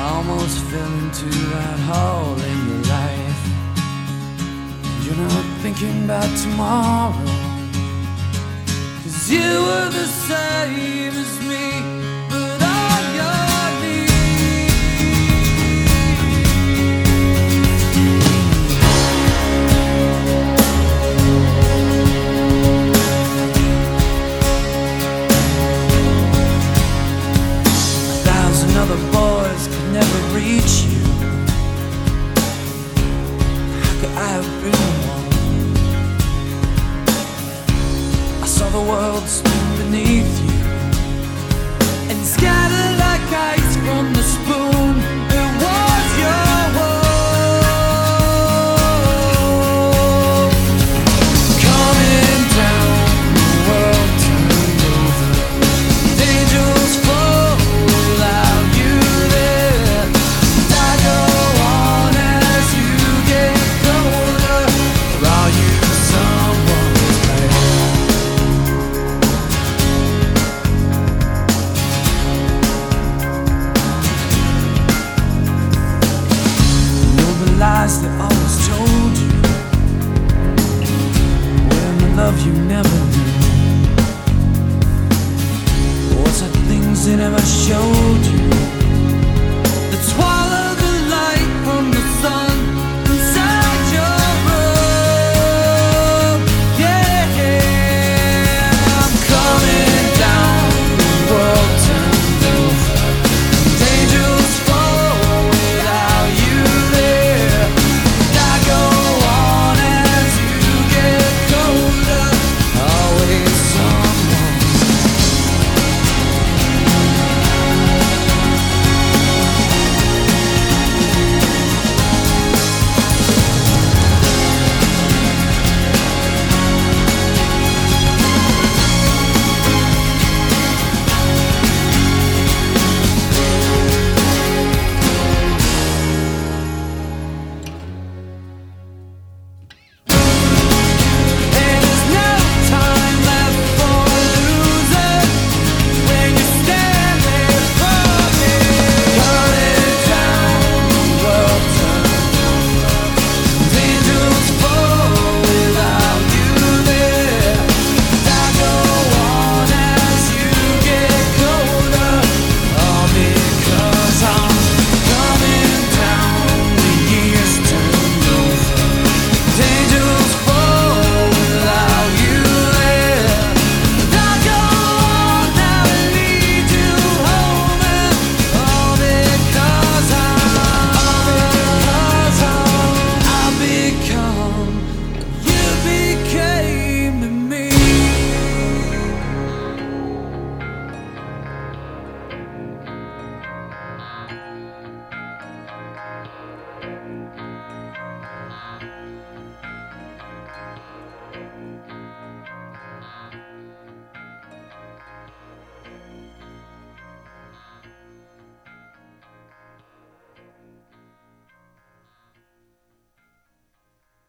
almost fell into that hole in your life. You're not thinking about tomorrow. Cause you were the same as me. But on your knees. A thousand other boys never reach you. How could I have been one? I saw the world spin beneath you love you never knew. Was the things they never showed